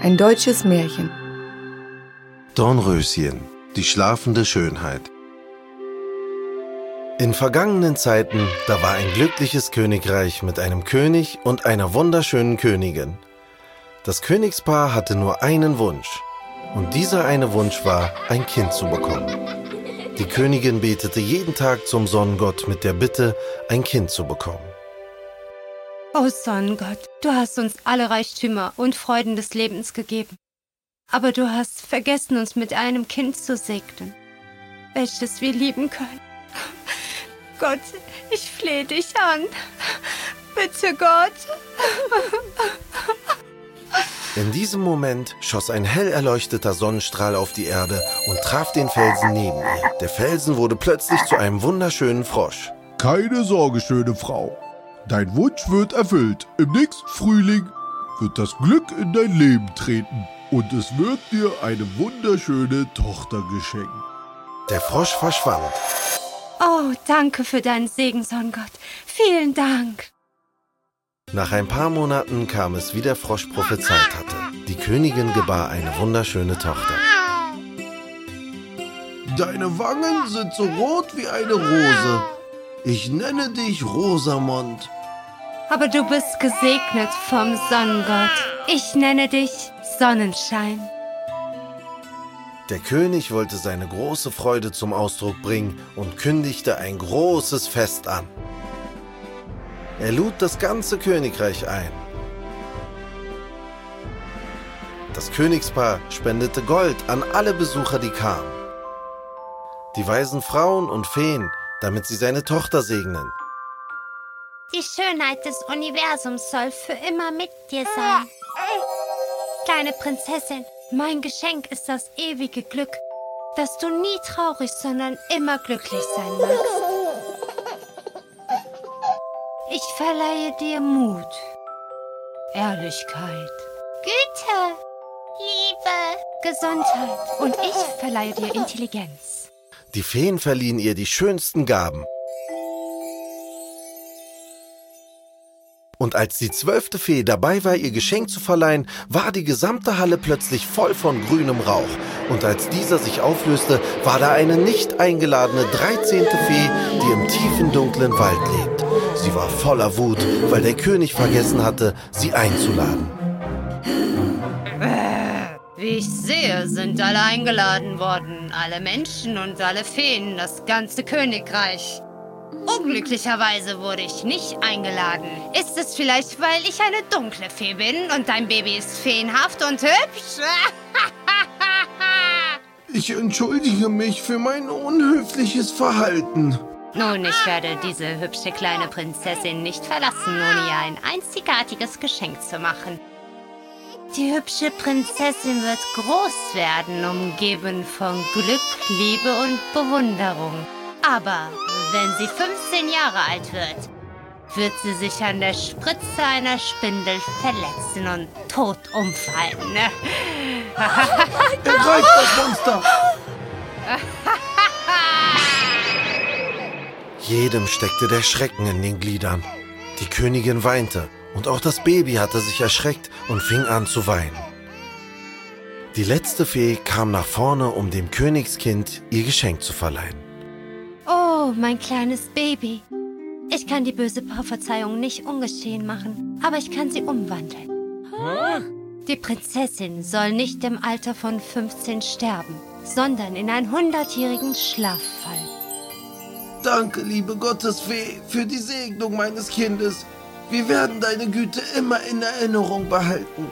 Ein deutsches Märchen. Dornröschen, die schlafende Schönheit. In vergangenen Zeiten, da war ein glückliches Königreich mit einem König und einer wunderschönen Königin. Das Königspaar hatte nur einen Wunsch. Und dieser eine Wunsch war, ein Kind zu bekommen. Die Königin betete jeden Tag zum Sonnengott mit der Bitte, ein Kind zu bekommen. Oh Sonnengott, du hast uns alle Reichtümer und Freuden des Lebens gegeben. Aber du hast vergessen, uns mit einem Kind zu segnen, welches wir lieben können. Gott, ich flehe dich an. Bitte, Gott. In diesem Moment schoss ein hell erleuchteter Sonnenstrahl auf die Erde und traf den Felsen neben ihr. Der Felsen wurde plötzlich zu einem wunderschönen Frosch. Keine Sorge, schöne Frau. Dein Wunsch wird erfüllt. Im nächsten Frühling wird das Glück in dein Leben treten und es wird dir eine wunderschöne Tochter geschenkt. Der Frosch verschwand. Oh, danke für deinen Segen, Sonnengott. Vielen Dank. Nach ein paar Monaten kam es, wie der Frosch prophezeit hatte. Die Königin gebar eine wunderschöne Tochter. Deine Wangen sind so rot wie eine Rose. Ich nenne dich Rosamond. Aber du bist gesegnet vom Sonnengott. Ich nenne dich Sonnenschein. Der König wollte seine große Freude zum Ausdruck bringen und kündigte ein großes Fest an. Er lud das ganze Königreich ein. Das Königspaar spendete Gold an alle Besucher, die kamen. Die weisen Frauen und Feen, damit sie seine Tochter segnen. Die Schönheit des Universums soll für immer mit dir sein. Kleine Prinzessin, mein Geschenk ist das ewige Glück, dass du nie traurig, sondern immer glücklich sein magst. Ich verleihe dir Mut, Ehrlichkeit, Güte, Liebe, Gesundheit und ich verleihe dir Intelligenz. Die Feen verliehen ihr die schönsten Gaben. Und als die zwölfte Fee dabei war, ihr Geschenk zu verleihen, war die gesamte Halle plötzlich voll von grünem Rauch. Und als dieser sich auflöste, war da eine nicht eingeladene dreizehnte Fee, die im tiefen dunklen Wald lebt. Sie war voller Wut, weil der König vergessen hatte, sie einzuladen. Wie ich sehe, sind alle eingeladen worden. Alle Menschen und alle Feen, das ganze Königreich. Unglücklicherweise wurde ich nicht eingeladen. Ist es vielleicht, weil ich eine dunkle Fee bin und dein Baby ist feenhaft und hübsch? Ich entschuldige mich für mein unhöfliches Verhalten. Nun, ich werde diese hübsche kleine Prinzessin nicht verlassen, ohne ihr ein einzigartiges Geschenk zu machen. Die hübsche Prinzessin wird groß werden, umgeben von Glück, Liebe und Bewunderung. Aber wenn sie 15 Jahre alt wird, wird sie sich an der Spritze einer Spindel verletzen und tot umfallen. Ergreift das Monster! Jedem steckte der Schrecken in den Gliedern. Die Königin weinte und auch das Baby hatte sich erschreckt und fing an zu weinen. Die letzte Fee kam nach vorne, um dem Königskind ihr Geschenk zu verleihen. Oh, mein kleines Baby. Ich kann die böse Prophezeiung nicht ungeschehen machen, aber ich kann sie umwandeln. Die Prinzessin soll nicht im Alter von 15 sterben, sondern in einen hundertjährigen Schlaf fallen. Danke, liebe Gottesfee, für die Segnung meines Kindes. Wir werden deine Güte immer in Erinnerung behalten.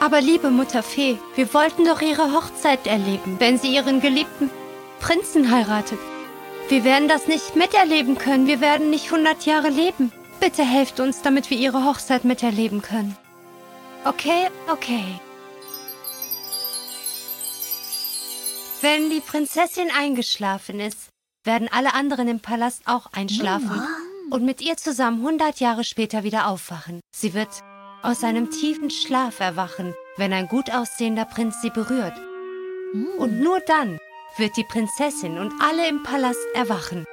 Aber liebe Mutter Fee, wir wollten doch ihre Hochzeit erleben, wenn sie ihren geliebten Prinzen heiratet. Wir werden das nicht miterleben können. Wir werden nicht 100 Jahre leben. Bitte helft uns, damit wir ihre Hochzeit miterleben können. Okay, okay. Wenn die Prinzessin eingeschlafen ist, werden alle anderen im Palast auch einschlafen und mit ihr zusammen 100 Jahre später wieder aufwachen. Sie wird aus einem tiefen Schlaf erwachen, wenn ein gut aussehender Prinz sie berührt. Und nur dann wird die Prinzessin und alle im Palast erwachen.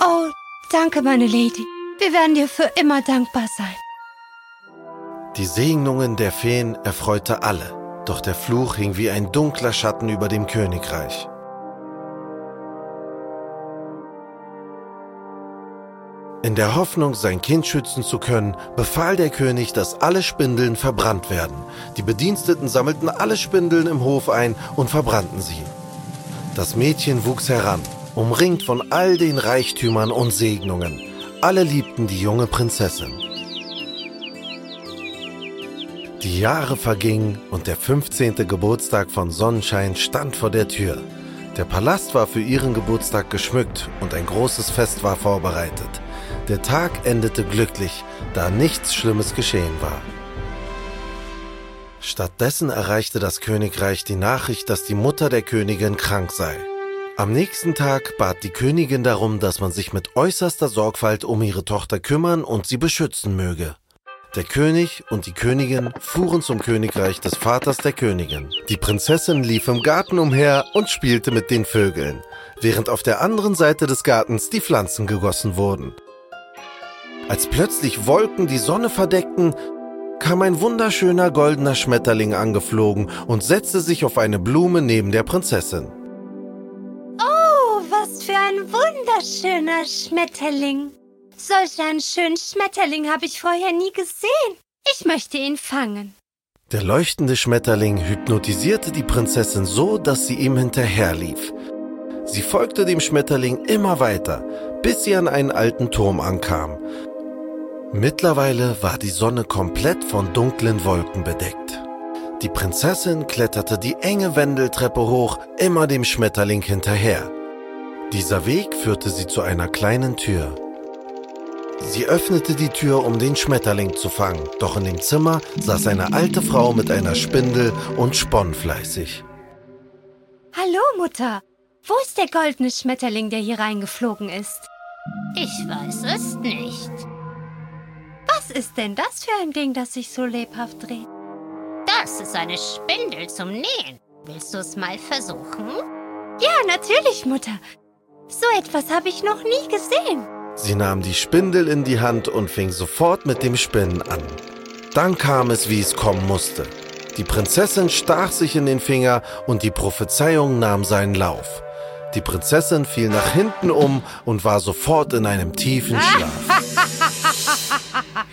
Oh, danke, meine Lady. Wir werden dir für immer dankbar sein. Die Segnungen der Feen erfreute alle, doch der Fluch hing wie ein dunkler Schatten über dem Königreich. In der Hoffnung, sein Kind schützen zu können, befahl der König, dass alle Spindeln verbrannt werden. Die Bediensteten sammelten alle Spindeln im Hof ein und verbrannten sie. Das Mädchen wuchs heran, umringt von all den Reichtümern und Segnungen. Alle liebten die junge Prinzessin. Die Jahre vergingen und der 15. Geburtstag von Sonnenschein stand vor der Tür. Der Palast war für ihren Geburtstag geschmückt und ein großes Fest war vorbereitet. Der Tag endete glücklich, da nichts Schlimmes geschehen war. Stattdessen erreichte das Königreich die Nachricht, dass die Mutter der Königin krank sei. Am nächsten Tag bat die Königin darum, dass man sich mit äußerster Sorgfalt um ihre Tochter kümmern und sie beschützen möge. Der König und die Königin fuhren zum Königreich des Vaters der Königin. Die Prinzessin lief im Garten umher und spielte mit den Vögeln, während auf der anderen Seite des Gartens die Pflanzen gegossen wurden. Als plötzlich Wolken die Sonne verdeckten, kam ein wunderschöner goldener Schmetterling angeflogen und setzte sich auf eine Blume neben der Prinzessin. Oh, was für ein wunderschöner Schmetterling. Solch einen schönen Schmetterling habe ich vorher nie gesehen. Ich möchte ihn fangen. Der leuchtende Schmetterling hypnotisierte die Prinzessin so, dass sie ihm hinterherlief. Sie folgte dem Schmetterling immer weiter, bis sie an einen alten Turm ankam. Mittlerweile war die Sonne komplett von dunklen Wolken bedeckt. Die Prinzessin kletterte die enge Wendeltreppe hoch, immer dem Schmetterling hinterher. Dieser Weg führte sie zu einer kleinen Tür. Sie öffnete die Tür, um den Schmetterling zu fangen, doch in dem Zimmer saß eine alte Frau mit einer Spindel und sponn fleißig. Hallo, Mutter. Wo ist der goldene Schmetterling, der hier reingeflogen ist? Ich weiß es nicht. Was ist denn das für ein Ding, das sich so lebhaft dreht? Das ist eine Spindel zum Nähen. Willst du es mal versuchen? Ja, natürlich, Mutter. So etwas habe ich noch nie gesehen. Sie nahm die Spindel in die Hand und fing sofort mit dem Spinnen an. Dann kam es, wie es kommen musste. Die Prinzessin stach sich in den Finger und die Prophezeiung nahm seinen Lauf. Die Prinzessin fiel nach hinten um und war sofort in einem tiefen Schlaf.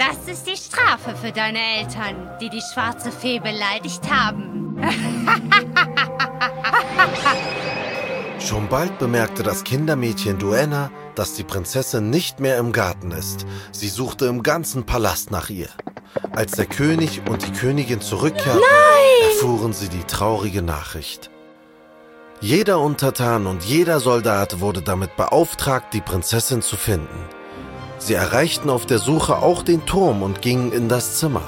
Das ist die Strafe für deine Eltern, die die schwarze Fee beleidigt haben. Schon bald bemerkte das Kindermädchen Duenna, dass die Prinzessin nicht mehr im Garten ist. Sie suchte im ganzen Palast nach ihr. Als der König und die Königin zurückkehrten, erfuhren sie die traurige Nachricht. Jeder Untertan und jeder Soldat wurde damit beauftragt, die Prinzessin zu finden. Sie erreichten auf der Suche auch den Turm und gingen in das Zimmer.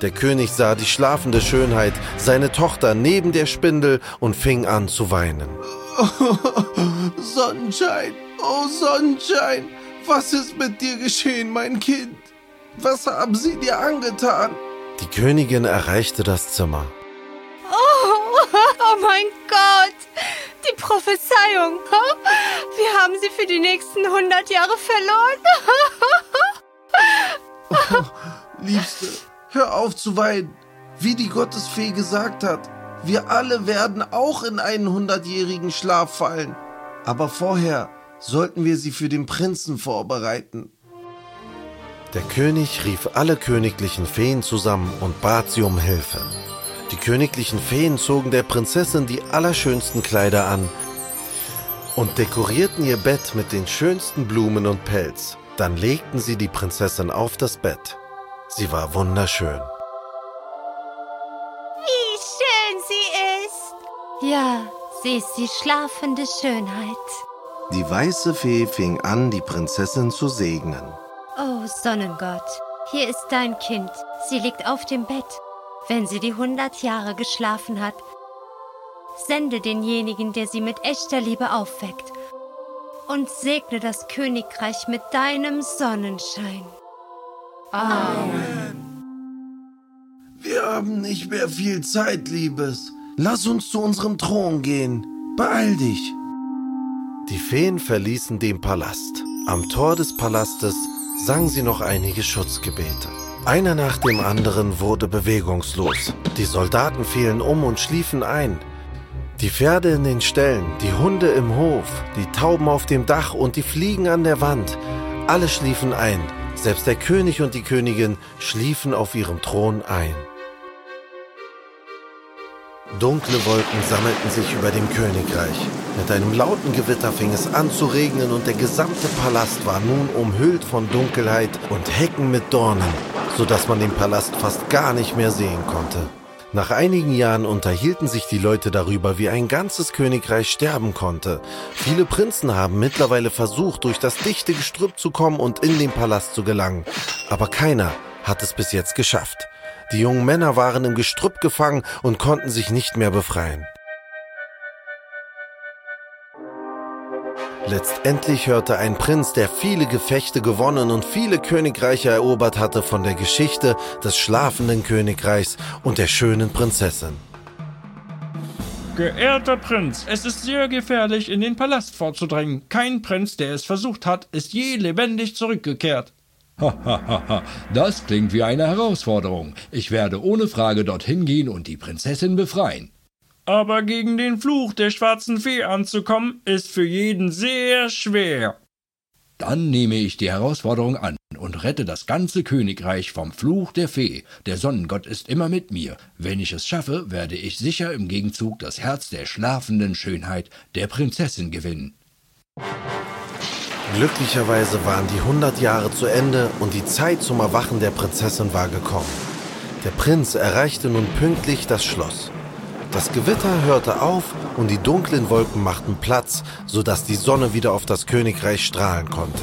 Der König sah die schlafende Schönheit, seine Tochter neben der Spindel und fing an zu weinen. Oh, Sonnenschein, oh Sonnenschein, was ist mit dir geschehen, mein Kind? Was haben sie dir angetan? Die Königin erreichte das Zimmer. Oh, mein Gott! Die Prophezeiung! Wir haben sie für die nächsten 100 Jahre verloren. Oh, Liebste, hör auf zu weinen. Wie die Gottesfee gesagt hat, wir alle werden auch in einen hundertjährigen Schlaf fallen. Aber vorher sollten wir sie für den Prinzen vorbereiten. Der König rief alle königlichen Feen zusammen und bat sie um Hilfe. Die königlichen Feen zogen der Prinzessin die allerschönsten Kleider an und dekorierten ihr Bett mit den schönsten Blumen und Pelz. Dann legten sie die Prinzessin auf das Bett. Sie war wunderschön. Wie schön sie ist! Ja, sie ist die schlafende Schönheit. Die weiße Fee fing an, die Prinzessin zu segnen. Oh, Sonnengott, hier ist dein Kind. Sie liegt auf dem Bett. Wenn sie die hundert Jahre geschlafen hat, sende denjenigen, der sie mit echter Liebe aufweckt, und segne das Königreich mit deinem Sonnenschein. Amen. Wir haben nicht mehr viel Zeit, Liebes. Lass uns zu unserem Thron gehen. Beeil dich. Die Feen verließen den Palast. Am Tor des Palastes sang sie noch einige Schutzgebete. Einer nach dem anderen wurde bewegungslos. Die Soldaten fielen um und schliefen ein. Die Pferde in den Ställen, die Hunde im Hof, die Tauben auf dem Dach und die Fliegen an der Wand, alle schliefen ein. Selbst der König und die Königin schliefen auf ihrem Thron ein. Dunkle Wolken sammelten sich über dem Königreich. Mit einem lauten Gewitter fing es an zu regnen und der gesamte Palast war nun umhüllt von Dunkelheit und Hecken mit Dornen, sodass man den Palast fast gar nicht mehr sehen konnte. Nach einigen Jahren unterhielten sich die Leute darüber, wie ein ganzes Königreich sterben konnte. Viele Prinzen haben mittlerweile versucht, durch das dichte Gestrüpp zu kommen und in den Palast zu gelangen, aber keiner hat es bis jetzt geschafft. Die jungen Männer waren im Gestrüpp gefangen und konnten sich nicht mehr befreien. Letztendlich hörte ein Prinz, der viele Gefechte gewonnen und viele Königreiche erobert hatte, von der Geschichte des schlafenden Königreichs und der schönen Prinzessin. Geehrter Prinz, es ist sehr gefährlich, in den Palast vorzudrängen. Kein Prinz, der es versucht hat, ist je lebendig zurückgekehrt. Das klingt wie eine Herausforderung. Ich werde ohne Frage dorthin gehen und die Prinzessin befreien. Aber gegen den Fluch der schwarzen Fee anzukommen, ist für jeden sehr schwer. Dann nehme ich die Herausforderung an und rette das ganze Königreich vom Fluch der Fee. Der Sonnengott ist immer mit mir. Wenn ich es schaffe, werde ich sicher im Gegenzug das Herz der schlafenden Schönheit der Prinzessin gewinnen. Glücklicherweise waren die hundert Jahre zu Ende und die Zeit zum Erwachen der Prinzessin war gekommen. Der Prinz erreichte nun pünktlich das Schloss. Das Gewitter hörte auf und die dunklen Wolken machten Platz, sodass die Sonne wieder auf das Königreich strahlen konnte.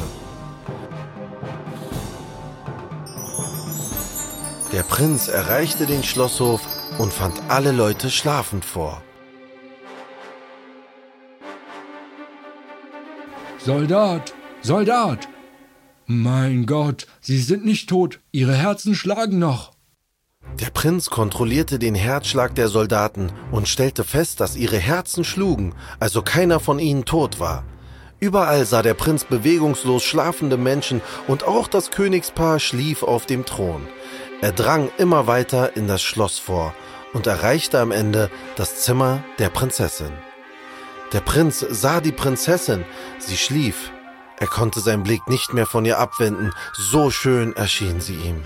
Der Prinz erreichte den Schlosshof und fand alle Leute schlafend vor. Soldat, Soldat! Mein Gott, Sie sind nicht tot, Ihre Herzen schlagen noch. Der Prinz kontrollierte den Herzschlag der Soldaten und stellte fest, dass ihre Herzen schlugen, also keiner von ihnen tot war. Überall sah der Prinz bewegungslos schlafende Menschen und auch das Königspaar schlief auf dem Thron. Er drang immer weiter in das Schloss vor und erreichte am Ende das Zimmer der Prinzessin. Der Prinz sah die Prinzessin, sie schlief. Er konnte seinen Blick nicht mehr von ihr abwenden, so schön erschien sie ihm.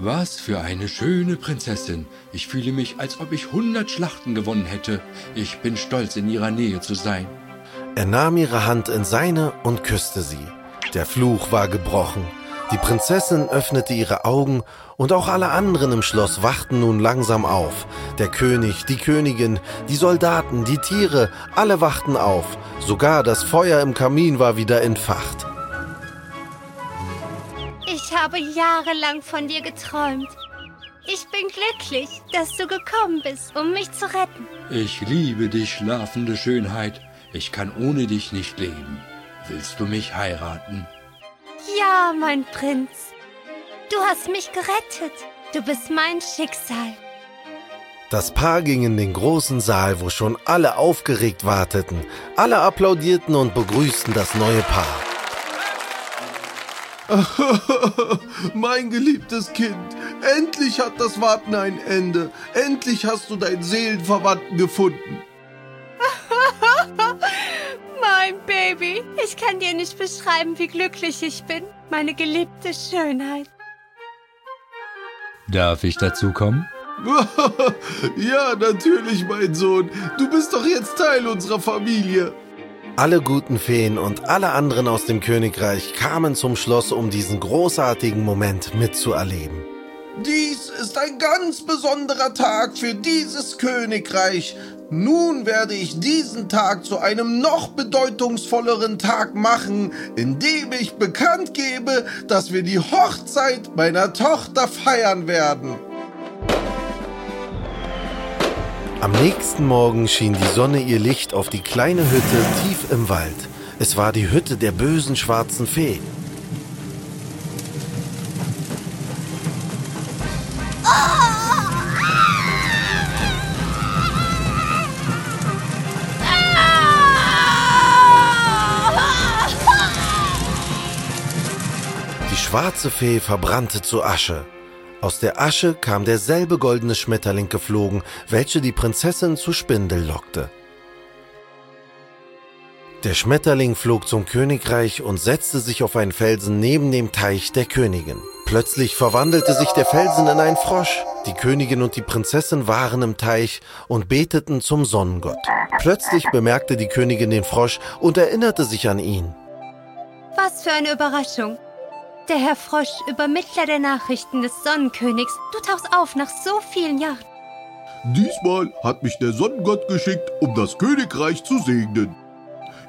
Was für eine schöne Prinzessin. Ich fühle mich, als ob ich hundert Schlachten gewonnen hätte. Ich bin stolz, in ihrer Nähe zu sein. Er nahm ihre Hand in seine und küsste sie. Der Fluch war gebrochen. Die Prinzessin öffnete ihre Augen und auch alle anderen im Schloss wachten nun langsam auf. Der König, die Königin, die Soldaten, die Tiere, alle wachten auf. Sogar das Feuer im Kamin war wieder entfacht. Ich habe jahrelang von dir geträumt. Ich bin glücklich, dass du gekommen bist, um mich zu retten. Ich liebe dich, schlafende Schönheit. Ich kann ohne dich nicht leben. Willst du mich heiraten? Ja, mein Prinz. Du hast mich gerettet. Du bist mein Schicksal. Das Paar ging in den großen Saal, wo schon alle aufgeregt warteten. Alle applaudierten und begrüßten das neue Paar. mein geliebtes Kind, endlich hat das Warten ein Ende. Endlich hast du deinen Seelenverwandten gefunden. Baby, ich kann dir nicht beschreiben, wie glücklich ich bin. Meine geliebte Schönheit. Darf ich dazu kommen? ja, natürlich, mein Sohn. Du bist doch jetzt Teil unserer Familie. Alle guten Feen und alle anderen aus dem Königreich kamen zum Schloss, um diesen großartigen Moment mitzuerleben. Dies ist ein ganz besonderer Tag für dieses Königreich. Nun werde ich diesen Tag zu einem noch bedeutungsvolleren Tag machen, indem ich bekannt gebe, dass wir die Hochzeit meiner Tochter feiern werden. Am nächsten Morgen schien die Sonne ihr Licht auf die kleine Hütte tief im Wald. Es war die Hütte der bösen schwarzen Fee. Schwarze Fee verbrannte zu Asche. Aus der Asche kam derselbe goldene Schmetterling geflogen, welche die Prinzessin zu Spindel lockte. Der Schmetterling flog zum Königreich und setzte sich auf einen Felsen neben dem Teich der Königin. Plötzlich verwandelte sich der Felsen in einen Frosch. Die Königin und die Prinzessin waren im Teich und beteten zum Sonnengott. Plötzlich bemerkte die Königin den Frosch und erinnerte sich an ihn. Was für eine Überraschung. Der Herr Frosch, Übermittler der Nachrichten des Sonnenkönigs, du tauchst auf nach so vielen Jahren. Diesmal hat mich der Sonnengott geschickt, um das Königreich zu segnen.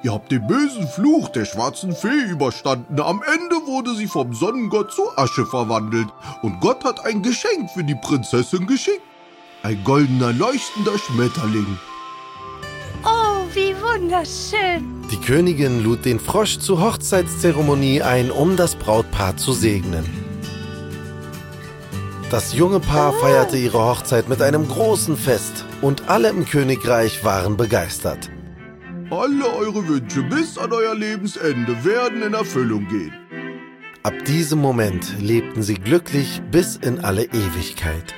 Ihr habt den bösen Fluch der schwarzen Fee überstanden. Am Ende wurde sie vom Sonnengott zu Asche verwandelt. Und Gott hat ein Geschenk für die Prinzessin geschickt. Ein goldener leuchtender Schmetterling. Oh, wie wunderschön. Die Königin lud den Frosch zur Hochzeitszeremonie ein, um das Brautpaar zu segnen. Das junge Paar feierte ihre Hochzeit mit einem großen Fest und alle im Königreich waren begeistert. Alle eure Wünsche bis an euer Lebensende werden in Erfüllung gehen. Ab diesem Moment lebten sie glücklich bis in alle Ewigkeit.